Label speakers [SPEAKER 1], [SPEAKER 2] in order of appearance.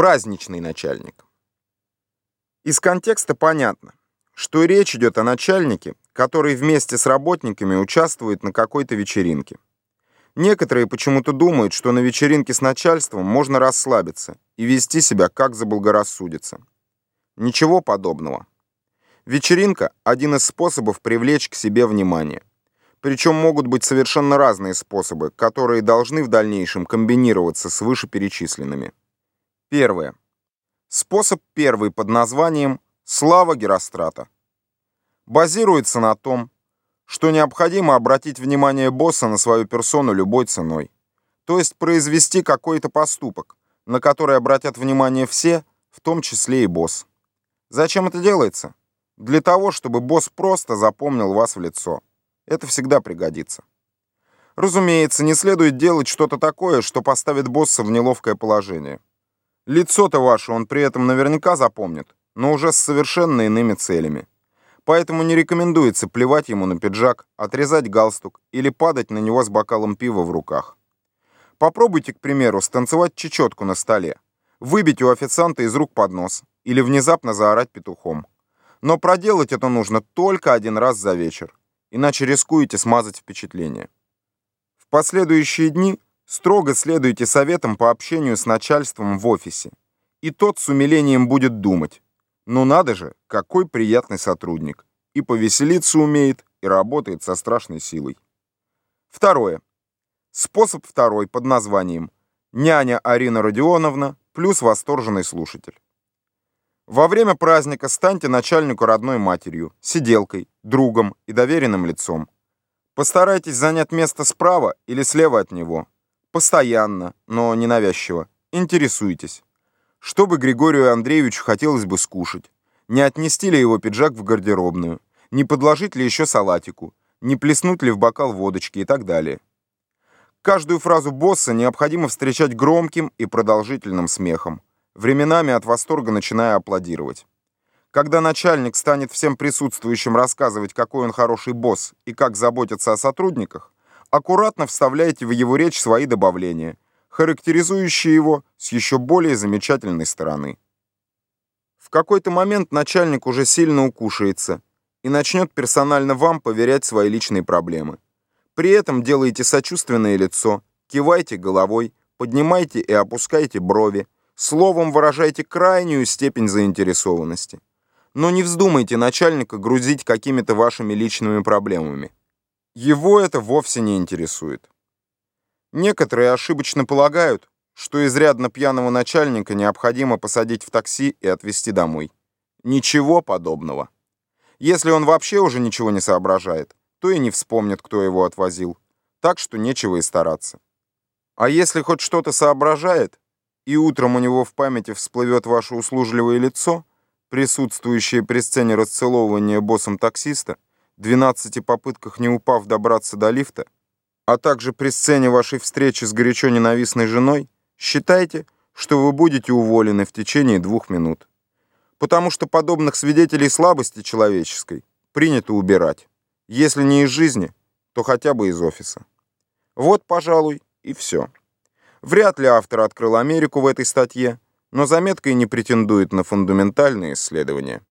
[SPEAKER 1] Праздничный начальник. Из контекста понятно, что речь идет о начальнике, который вместе с работниками участвует на какой-то вечеринке. Некоторые почему-то думают, что на вечеринке с начальством можно расслабиться и вести себя как заблагорассудится. Ничего подобного. Вечеринка – один из способов привлечь к себе внимание. Причем могут быть совершенно разные способы, которые должны в дальнейшем комбинироваться с вышеперечисленными. Первое. Способ первый под названием «Слава Герострата». Базируется на том, что необходимо обратить внимание босса на свою персону любой ценой. То есть произвести какой-то поступок, на который обратят внимание все, в том числе и босс. Зачем это делается? Для того, чтобы босс просто запомнил вас в лицо. Это всегда пригодится. Разумеется, не следует делать что-то такое, что поставит босса в неловкое положение. Лицо-то ваше он при этом наверняка запомнит, но уже с совершенно иными целями. Поэтому не рекомендуется плевать ему на пиджак, отрезать галстук или падать на него с бокалом пива в руках. Попробуйте, к примеру, станцевать чечетку на столе, выбить у официанта из рук поднос или внезапно заорать петухом. Но проделать это нужно только один раз за вечер, иначе рискуете смазать впечатление. В последующие дни Строго следуйте советам по общению с начальством в офисе. И тот с умилением будет думать. Ну надо же, какой приятный сотрудник. И повеселиться умеет, и работает со страшной силой. Второе. Способ второй под названием «Няня Арина Родионовна плюс восторженный слушатель». Во время праздника станьте начальнику родной матерью, сиделкой, другом и доверенным лицом. Постарайтесь занять место справа или слева от него, Постоянно, но ненавязчиво. Интересуйтесь. Что бы Григорию Андреевичу хотелось бы скушать? Не отнести ли его пиджак в гардеробную? Не подложить ли еще салатику? Не плеснуть ли в бокал водочки и так далее? Каждую фразу босса необходимо встречать громким и продолжительным смехом, временами от восторга начиная аплодировать. Когда начальник станет всем присутствующим рассказывать, какой он хороший босс и как заботиться о сотрудниках, аккуратно вставляйте в его речь свои добавления, характеризующие его с еще более замечательной стороны. В какой-то момент начальник уже сильно укушается и начнет персонально вам поверять свои личные проблемы. При этом делайте сочувственное лицо, кивайте головой, поднимайте и опускайте брови, словом выражайте крайнюю степень заинтересованности. Но не вздумайте начальника грузить какими-то вашими личными проблемами. Его это вовсе не интересует. Некоторые ошибочно полагают, что изрядно пьяного начальника необходимо посадить в такси и отвезти домой. Ничего подобного. Если он вообще уже ничего не соображает, то и не вспомнит, кто его отвозил. Так что нечего и стараться. А если хоть что-то соображает, и утром у него в памяти всплывет ваше услужливое лицо, присутствующее при сцене расцеловывания боссом таксиста, 12 попытках не упав добраться до лифта, а также при сцене вашей встречи с горячо ненавистной женой, считайте, что вы будете уволены в течение двух минут. Потому что подобных свидетелей слабости человеческой принято убирать. Если не из жизни, то хотя бы из офиса. Вот, пожалуй, и все. Вряд ли автор открыл Америку в этой статье, но заметка и не претендует на фундаментальные исследования.